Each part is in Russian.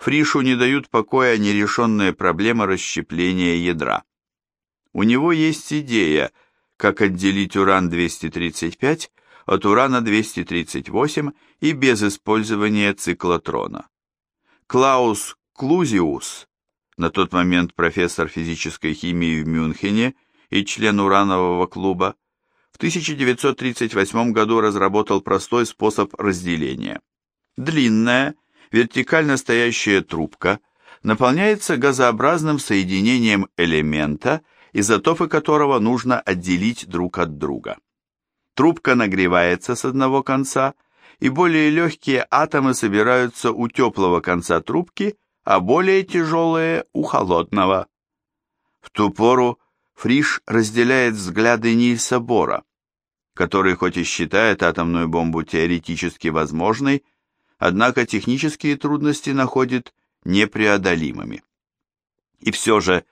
Фришу не дают покоя нерешенные проблемы расщепления ядра. У него есть идея, как отделить уран-235 от урана-238 и без использования циклотрона. Клаус Клузиус, на тот момент профессор физической химии в Мюнхене и член уранового клуба, в 1938 году разработал простой способ разделения. Длинная, вертикально стоящая трубка наполняется газообразным соединением элемента, изотопы которого нужно отделить друг от друга. Трубка нагревается с одного конца, и более легкие атомы собираются у теплого конца трубки, а более тяжелые у холодного. В ту пору Фриш разделяет взгляды Нильса Бора, который хоть и считает атомную бомбу теоретически возможной, однако технические трудности находит непреодолимыми. И все же,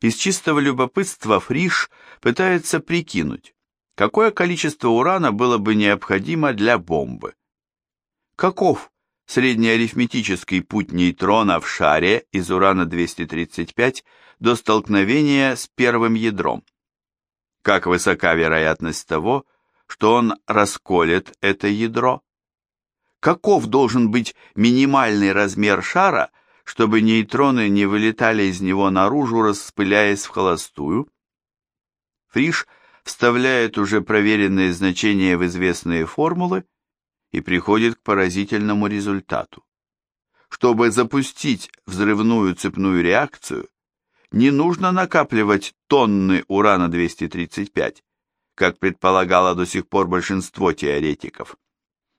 из чистого любопытства Фриш пытается прикинуть, какое количество урана было бы необходимо для бомбы. Каков среднеарифметический путь нейтрона в шаре из урана-235 до столкновения с первым ядром? Как высока вероятность того, что он расколет это ядро? Каков должен быть минимальный размер шара, чтобы нейтроны не вылетали из него наружу, распыляясь в холостую? Фриш вставляет уже проверенные значения в известные формулы и приходит к поразительному результату. Чтобы запустить взрывную цепную реакцию, не нужно накапливать тонны урана-235, как предполагало до сих пор большинство теоретиков.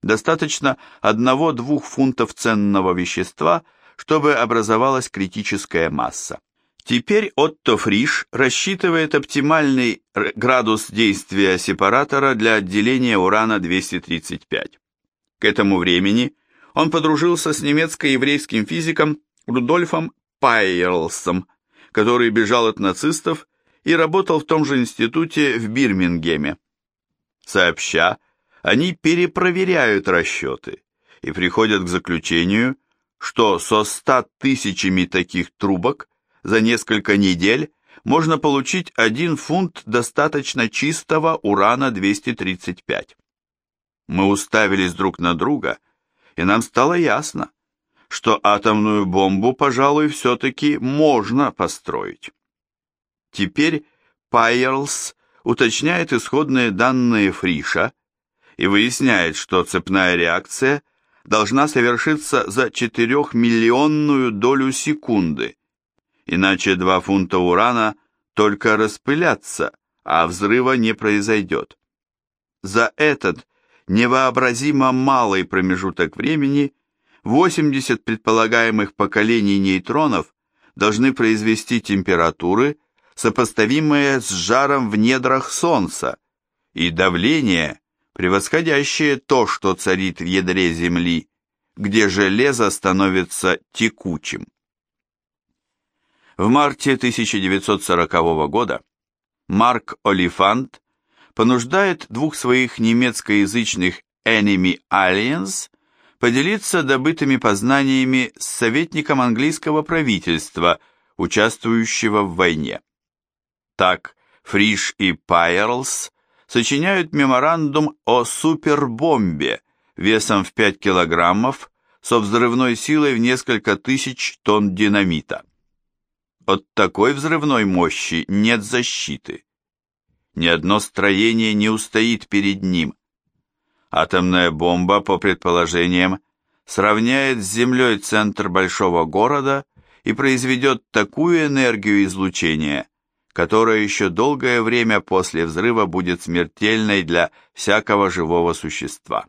Достаточно одного-двух фунтов ценного вещества, чтобы образовалась критическая масса. Теперь Отто Фриш рассчитывает оптимальный градус действия сепаратора для отделения урана-235. К этому времени он подружился с немецко-еврейским физиком Рудольфом Пайерлсом, который бежал от нацистов и работал в том же институте в Бирмингеме. Сообща, они перепроверяют расчеты и приходят к заключению, что со 100 тысячами таких трубок за несколько недель можно получить 1 фунт достаточно чистого урана-235. Мы уставились друг на друга, и нам стало ясно, что атомную бомбу, пожалуй, все-таки можно построить. Теперь Пайерлс уточняет исходные данные Фриша, и выясняет, что цепная реакция должна совершиться за 4-миллионную долю секунды, иначе 2 фунта урана только распылятся, а взрыва не произойдет. За этот невообразимо малый промежуток времени 80 предполагаемых поколений нейтронов должны произвести температуры, сопоставимые с жаром в недрах Солнца, и давление, превосходящее то, что царит в ядре Земли, где железо становится текучим. В марте 1940 года Марк Олифант понуждает двух своих немецкоязычных Enemy Aliens поделиться добытыми познаниями с советником английского правительства, участвующего в войне. Так, Фриш и Пайерлс сочиняют меморандум о супербомбе весом в 5 килограммов со взрывной силой в несколько тысяч тонн динамита. От такой взрывной мощи нет защиты. Ни одно строение не устоит перед ним. Атомная бомба, по предположениям, сравняет с Землей центр большого города и произведет такую энергию излучения, которая еще долгое время после взрыва будет смертельной для всякого живого существа.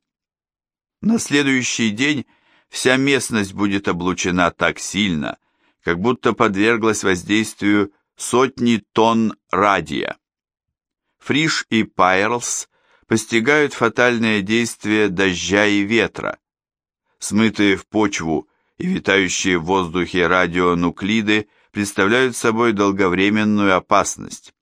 На следующий день вся местность будет облучена так сильно, как будто подверглась воздействию сотни тонн радия. Фриш и Пайрлс постигают фатальное действие дождя и ветра. Смытые в почву и витающие в воздухе радионуклиды представляют собой долговременную опасность.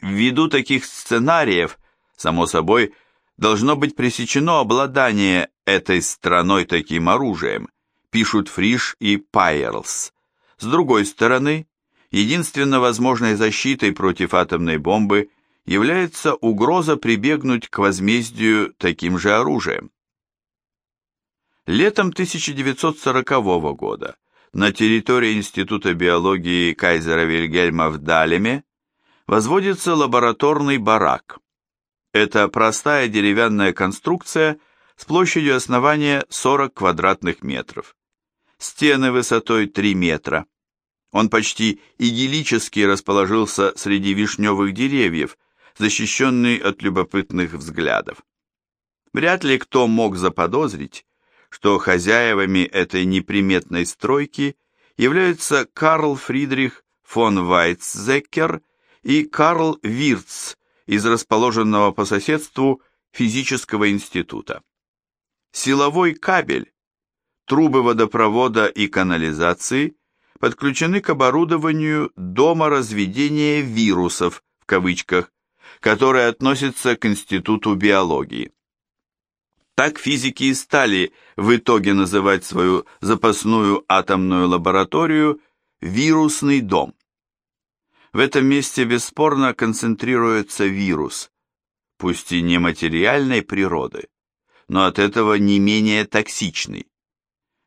Ввиду таких сценариев, само собой, должно быть пресечено обладание этой страной таким оружием, пишут Фриш и Пайерлс. С другой стороны, единственно возможной защитой против атомной бомбы является угроза прибегнуть к возмездию таким же оружием. Летом 1940 года на территории Института биологии Кайзера Вильгельма в Далеме возводится лабораторный барак. Это простая деревянная конструкция с площадью основания 40 квадратных метров. Стены высотой 3 метра. Он почти идиллически расположился среди вишневых деревьев, защищенный от любопытных взглядов. Вряд ли кто мог заподозрить, что хозяевами этой неприметной стройки являются Карл Фридрих фон Вайцзекер и Карл Вирц из расположенного по соседству физического института. Силовой кабель, трубы водопровода и канализации подключены к оборудованию дома разведения вирусов в кавычках, которое относится к Институту биологии. Так физики и стали в итоге называть свою запасную атомную лабораторию «вирусный дом». В этом месте бесспорно концентрируется вирус, пусть и нематериальной природы, но от этого не менее токсичный.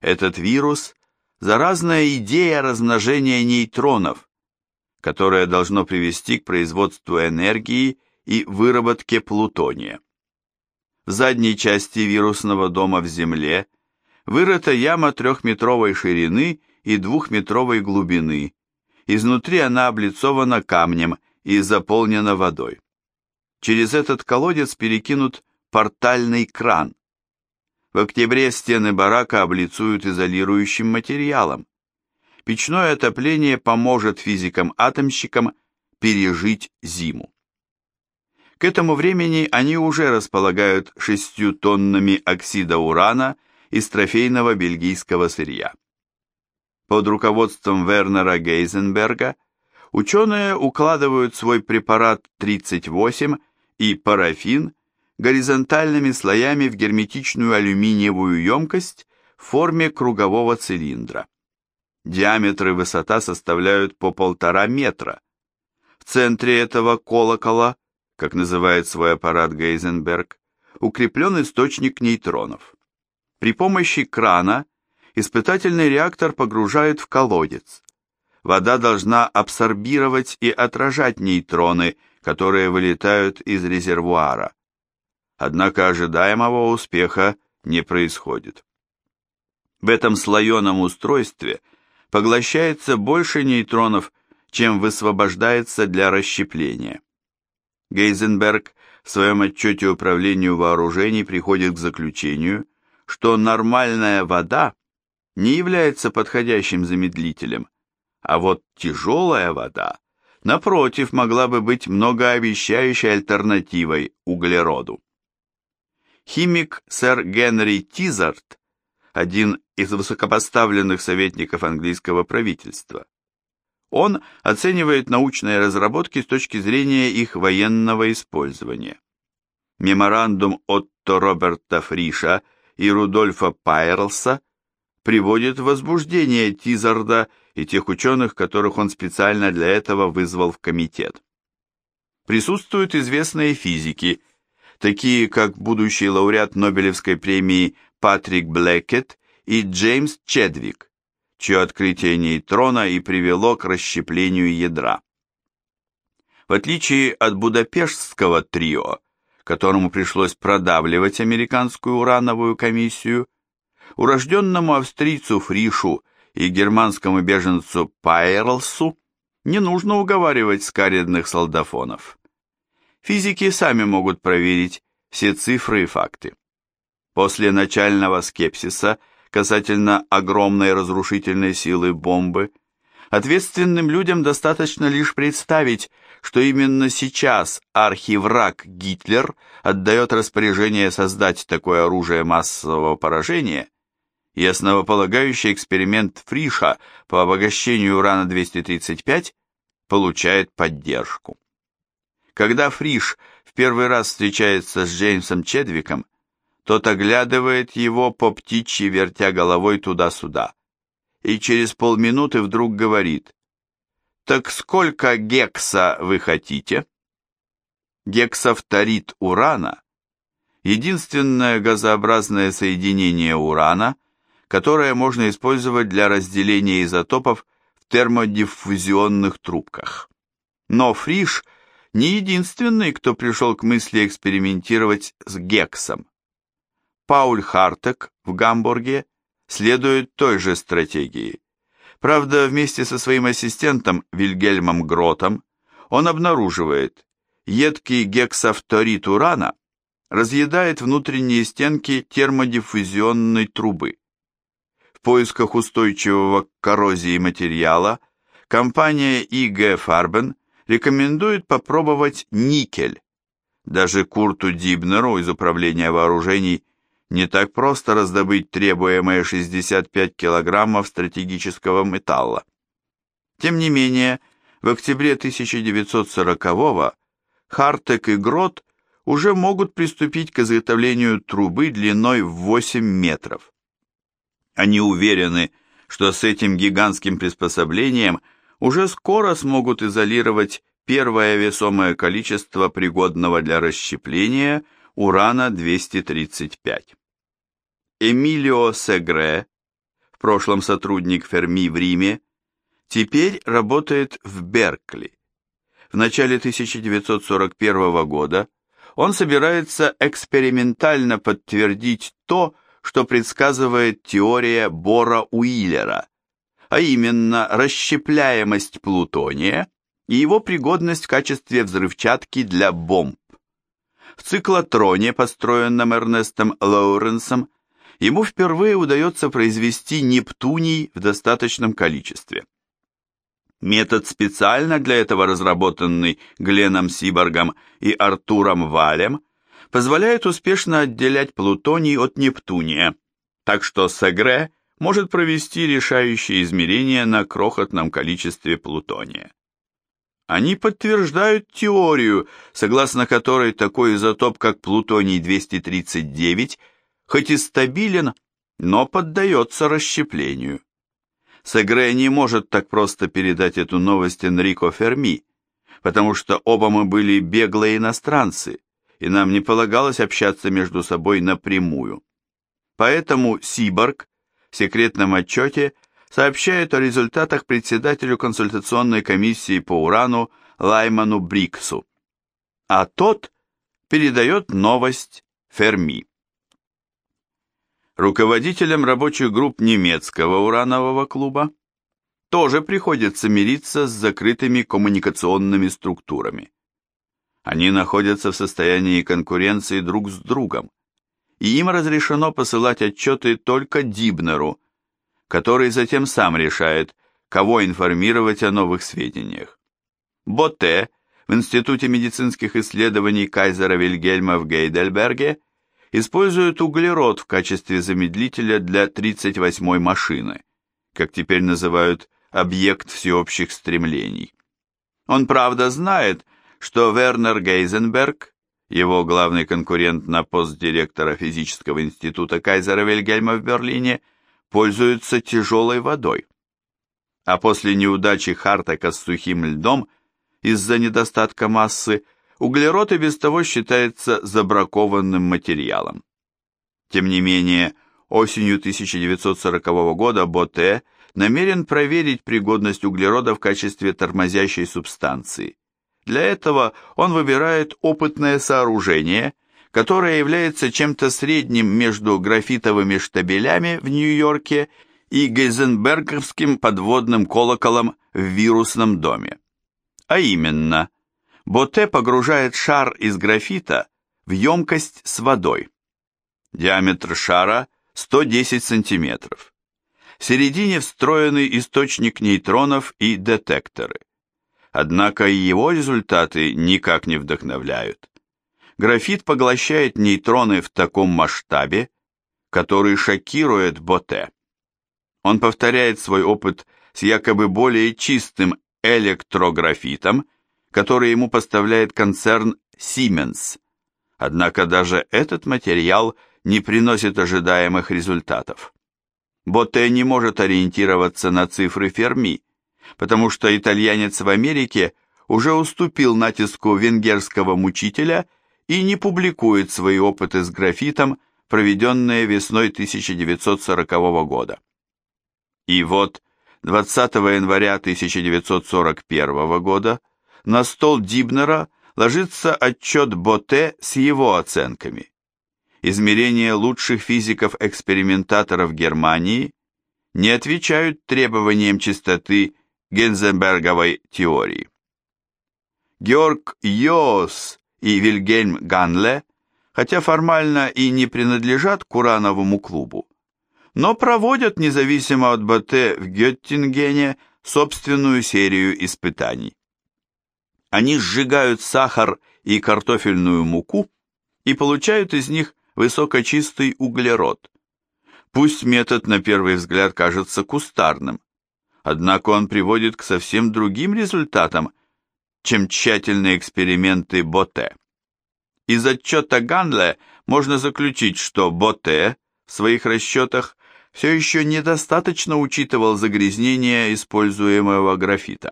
Этот вирус – заразная идея размножения нейтронов, которая должно привести к производству энергии и выработке плутония. Задней части вирусного дома в земле вырыта яма трехметровой ширины и двухметровой глубины. Изнутри она облицована камнем и заполнена водой. Через этот колодец перекинут портальный кран. В октябре стены барака облицуют изолирующим материалом. Печное отопление поможет физикам-атомщикам пережить зиму. К этому времени они уже располагают шестью тоннами оксида урана из трофейного бельгийского сырья. Под руководством Вернера Гейзенберга ученые укладывают свой препарат 38 и парафин горизонтальными слоями в герметичную алюминиевую емкость в форме кругового цилиндра. Диаметр и высота составляют по полтора метра. В центре этого колокола, как называет свой аппарат Гейзенберг, укреплен источник нейтронов. При помощи крана испытательный реактор погружают в колодец. Вода должна абсорбировать и отражать нейтроны, которые вылетают из резервуара. Однако ожидаемого успеха не происходит. В этом слоеном устройстве поглощается больше нейтронов, чем высвобождается для расщепления. Гейзенберг в своем отчете управлению вооружений приходит к заключению, что нормальная вода не является подходящим замедлителем, а вот тяжелая вода, напротив, могла бы быть многообещающей альтернативой углероду. Химик сэр Генри Тизард, один из высокопоставленных советников английского правительства. Он оценивает научные разработки с точки зрения их военного использования. Меморандум Отто Роберта Фриша и Рудольфа Пайрлса приводит в возбуждение Тизарда и тех ученых, которых он специально для этого вызвал в комитет. Присутствуют известные физики, такие как будущий лауреат Нобелевской премии Патрик Блэкет и Джеймс Чедвик, чье открытие нейтрона и привело к расщеплению ядра. В отличие от будапештского трио, которому пришлось продавливать американскую урановую комиссию, урожденному австрийцу Фришу и германскому беженцу Пайерлсу не нужно уговаривать скаредных солдафонов. Физики сами могут проверить все цифры и факты. После начального скепсиса касательно огромной разрушительной силы бомбы, ответственным людям достаточно лишь представить, что именно сейчас архивраг Гитлер отдает распоряжение создать такое оружие массового поражения, и основополагающий эксперимент Фриша по обогащению урана-235 получает поддержку. Когда Фриш в первый раз встречается с Джеймсом Чедвиком, тот оглядывает его по птичьи, вертя головой туда-сюда. И через полминуты вдруг говорит, «Так сколько гекса вы хотите?» Гексафторид урана – единственное газообразное соединение урана, которое можно использовать для разделения изотопов в термодиффузионных трубках. Но Фриш не единственный, кто пришел к мысли экспериментировать с гексом. Пауль Хартек в Гамбурге следует той же стратегии. Правда, вместе со своим ассистентом Вильгельмом Гротом он обнаруживает, едкий гексафторид урана разъедает внутренние стенки термодиффузионной трубы. В поисках устойчивого к коррозии материала компания IG Farben рекомендует попробовать никель. Даже Курту Дибнеру из Управления вооружений не так просто раздобыть требуемые 65 килограммов стратегического металла. Тем не менее, в октябре 1940-го Хартек и Грот уже могут приступить к изготовлению трубы длиной в 8 метров. Они уверены, что с этим гигантским приспособлением уже скоро смогут изолировать первое весомое количество пригодного для расщепления урана-235. Эмилио Сегре, в прошлом сотрудник Ферми в Риме, теперь работает в Беркли. В начале 1941 года он собирается экспериментально подтвердить то, что предсказывает теория Бора-Уиллера, а именно расщепляемость плутония и его пригодность в качестве взрывчатки для бомб. В циклотроне, построенном Эрнестом Лоуренсом, ему впервые удается произвести нептуний в достаточном количестве. Метод специально для этого разработанный Гленом Сиборгом и Артуром Валем позволяет успешно отделять плутоний от нептуния, так что Сегре может провести решающие измерения на крохотном количестве плутония. Они подтверждают теорию, согласно которой такой изотоп, как плутоний-239, хоть и стабилен, но поддается расщеплению. Сегре не может так просто передать эту новость Энрико Ферми, потому что оба мы были беглые иностранцы, и нам не полагалось общаться между собой напрямую. Поэтому Сиборг в секретном отчете сообщает о результатах председателю консультационной комиссии по урану Лайману Бриксу, а тот передает новость Ферми. Руководителям рабочих групп немецкого уранового клуба тоже приходится мириться с закрытыми коммуникационными структурами. Они находятся в состоянии конкуренции друг с другом, и им разрешено посылать отчеты только Дибнеру, который затем сам решает, кого информировать о новых сведениях. Ботте в Институте медицинских исследований Кайзера Вильгельма в Гейдельберге – используют углерод в качестве замедлителя для 38-й машины, как теперь называют объект всеобщих стремлений. Он, правда, знает, что Вернер Гейзенберг, его главный конкурент на пост директора физического института Кайзера Вильгельма в Берлине, пользуется тяжелой водой. А после неудачи Хартека с сухим льдом из-за недостатка массы – углерод и без того считается забракованным материалом. Тем не менее, осенью 1940 года Боте намерен проверить пригодность углерода в качестве тормозящей субстанции. Для этого он выбирает опытное сооружение, которое является чем-то средним между графитовыми штабелями в Нью-Йорке и Гейзенберговским подводным колоколом в вирусном доме. А именно – Боте погружает шар из графита в емкость с водой. Диаметр шара 110 сантиметров. В середине встроенный источник нейтронов и детекторы. Однако и его результаты никак не вдохновляют. Графит поглощает нейтроны в таком масштабе, который шокирует Боте. Он повторяет свой опыт с якобы более чистым электрографитом который ему поставляет концерн Siemens. Однако даже этот материал не приносит ожидаемых результатов. Ботте не может ориентироваться на цифры Ферми, потому что итальянец в Америке уже уступил натиску венгерского мучителя и не публикует свои опыты с графитом, проведенные весной 1940 года. И вот 20 января 1941 года на стол Дибнера ложится отчет Ботте с его оценками. Измерения лучших физиков-экспериментаторов Германии не отвечают требованиям чистоты Гензенберговой теории. Георг Йоос и Вильгельм Ганле, хотя формально и не принадлежат к Урановому клубу, но проводят независимо от БТ в Геттингене собственную серию испытаний. Они сжигают сахар и картофельную муку и получают из них высокочистый углерод. Пусть метод на первый взгляд кажется кустарным, однако он приводит к совсем другим результатам, чем тщательные эксперименты Боте. Из отчета Ганле можно заключить, что Боте в своих расчетах все еще недостаточно учитывал загрязнение используемого графита.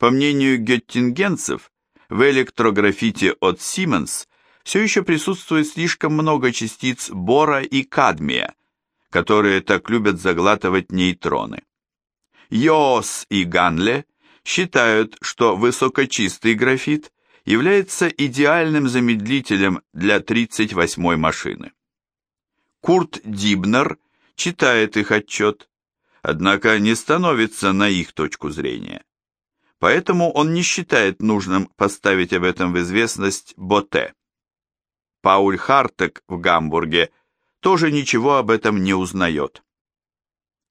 По мнению геттингенцев, в электрографите от Siemens все еще присутствует слишком много частиц бора и кадмия, которые так любят заглатывать нейтроны. Йоос и Ганле считают, что высокочистый графит является идеальным замедлителем для 38-й машины. Курт Дибнер – читает их отчет, однако не становится на их точку зрения. Поэтому он не считает нужным поставить об этом в известность Боте. Пауль Хартек в Гамбурге тоже ничего об этом не узнает.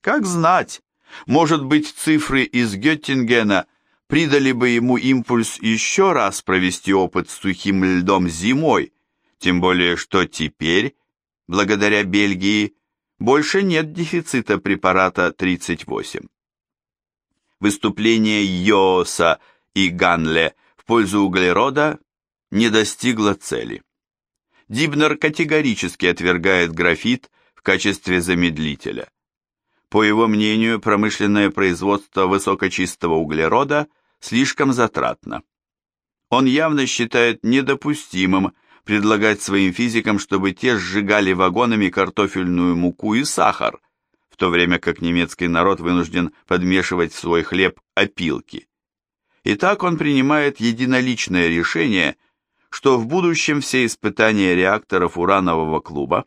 Как знать, может быть цифры из Геттингена придали бы ему импульс еще раз провести опыт с сухим льдом зимой, тем более что теперь, благодаря Бельгии, больше нет дефицита препарата 38. Выступление Йоса и Ганле в пользу углерода не достигло цели. Дибнер категорически отвергает графит в качестве замедлителя. По его мнению, промышленное производство высокочистого углерода слишком затратно. Он явно считает недопустимым предлагать своим физикам, чтобы те сжигали вагонами картофельную муку и сахар, то время как немецкий народ вынужден подмешивать в свой хлеб опилки. И так он принимает единоличное решение, что в будущем все испытания реакторов уранового клуба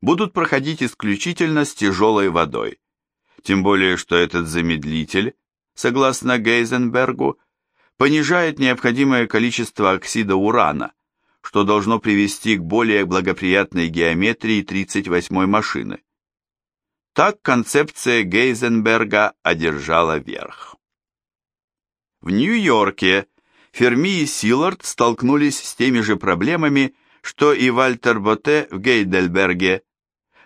будут проходить исключительно с тяжелой водой. Тем более, что этот замедлитель, согласно Гейзенбергу, понижает необходимое количество оксида урана, что должно привести к более благоприятной геометрии 38-й машины. Так концепция Гейзенберга одержала верх. В Нью-Йорке Ферми и Силард столкнулись с теми же проблемами, что и Вальтер Ботте в Гейдельберге.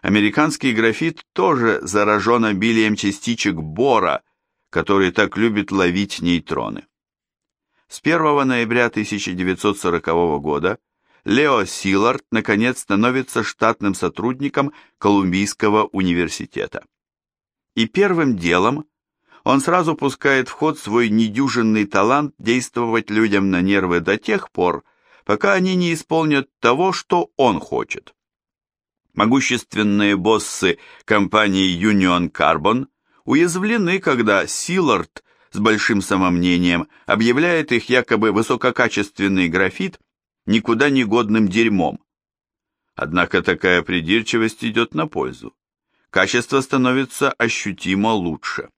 Американский графит тоже заражен обилием частичек бора, который так любит ловить нейтроны. С 1 ноября 1940 года Лео Силард наконец становится штатным сотрудником Колумбийского университета. И первым делом он сразу пускает в ход свой недюжинный талант действовать людям на нервы до тех пор, пока они не исполнят того, что он хочет. Могущественные боссы компании Union Carbon уязвлены, когда Силард с большим самомнением объявляет их якобы высококачественный графит никуда не годным дерьмом. Однако такая придирчивость идет на пользу. Качество становится ощутимо лучше.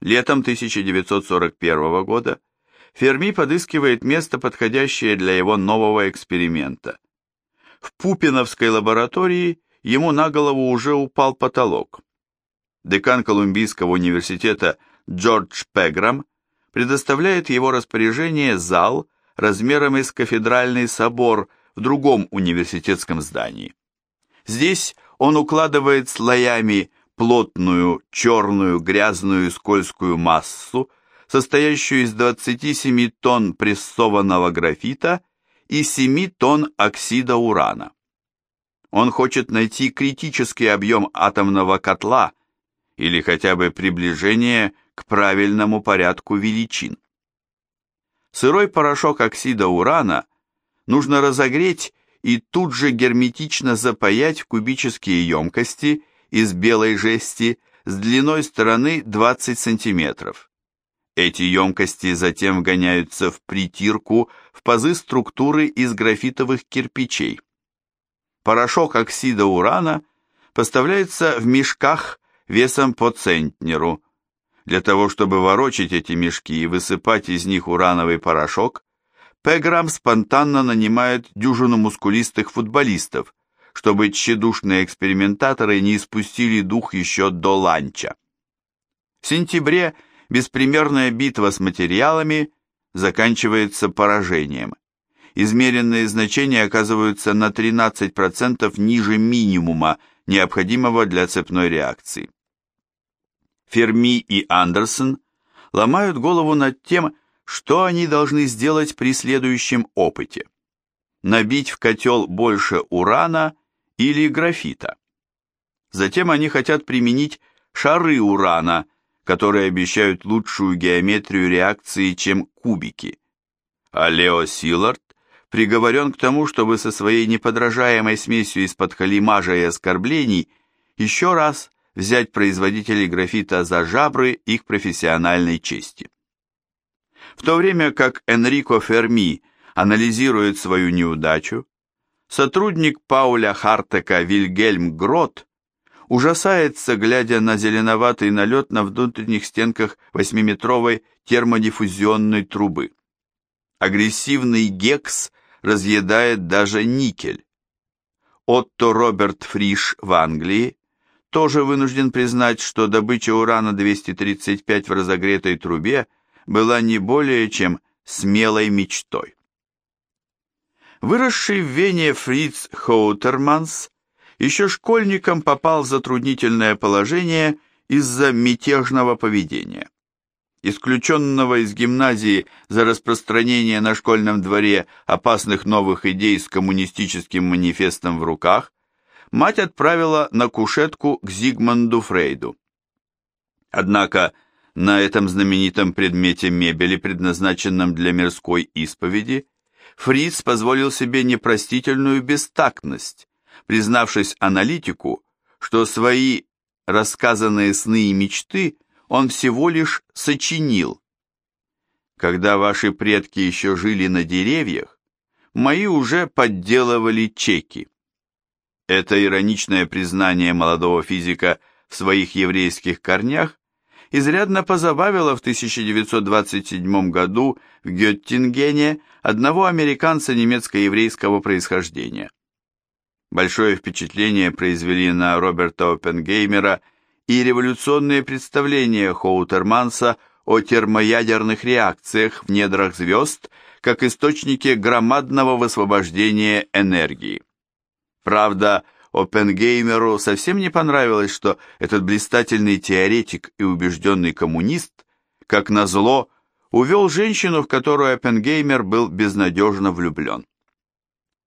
Летом 1941 года Ферми подыскивает место, подходящее для его нового эксперимента. В Пупиновской лаборатории ему на голову уже упал потолок. Декан Колумбийского университета Джордж Пеграм предоставляет его распоряжение зал размером с кафедральный собор в другом университетском здании. Здесь он укладывает слоями плотную, черную, грязную скользкую массу, состоящую из 27 тонн прессованного графита и 7 тонн оксида урана. Он хочет найти критический объем атомного котла или хотя бы приближение к правильному порядку величин. Сырой порошок оксида урана нужно разогреть и тут же герметично запаять в кубические емкости из белой жести с длиной стороны 20 см. Эти емкости затем вгоняются в притирку в пазы структуры из графитовых кирпичей. Порошок оксида урана поставляется в мешках весом по центнеру. Для того, чтобы ворочить эти мешки и высыпать из них урановый порошок, Пеграм спонтанно нанимает дюжину мускулистых футболистов, чтобы тщедушные экспериментаторы не испустили дух еще до ланча. В сентябре беспримерная битва с материалами заканчивается поражением. Измеренные значения оказываются на 13% ниже минимума, необходимого для цепной реакции. Ферми и Андерсон ломают голову над тем, что они должны сделать при следующем опыте. Набить в котел больше урана или графита. Затем они хотят применить шары урана, которые обещают лучшую геометрию реакции, чем кубики. А Лео Силард приговорен к тому, чтобы со своей неподражаемой смесью из-под халимажа и оскорблений еще раз взять производителей графита за жабры их профессиональной чести. В то время как Энрико Ферми анализирует свою неудачу, сотрудник Пауля Хартека Вильгельм Грот ужасается, глядя на зеленоватый налет на внутренних стенках восьмиметровой термодиффузионной трубы. Агрессивный гекс разъедает даже никель. Отто Роберт Фриш в Англии тоже вынужден признать, что добыча урана-235 в разогретой трубе была не более чем смелой мечтой. Выросший в Вене Фриц Хоутерманс еще школьником попал в затруднительное положение из-за мятежного поведения. Исключенного из гимназии за распространение на школьном дворе опасных новых идей с коммунистическим манифестом в руках, мать отправила на кушетку к Зигмунду Фрейду. Однако на этом знаменитом предмете мебели, предназначенном для мирской исповеди, Фриц позволил себе непростительную бестактность, признавшись аналитику, что свои рассказанные сны и мечты он всего лишь сочинил. Когда ваши предки еще жили на деревьях, мои уже подделывали чеки. Это ироничное признание молодого физика в своих еврейских корнях изрядно позабавило в 1927 году в Геттингене одного американца немецко-еврейского происхождения. Большое впечатление произвели на Роберта Оппенгеймера и революционные представления Хоутерманса о термоядерных реакциях в недрах звезд как источнике громадного высвобождения энергии. Правда, Оппенгеймеру совсем не понравилось, что этот блистательный теоретик и убежденный коммунист, как назло, увел женщину, в которую Оппенгеймер был безнадежно влюблен.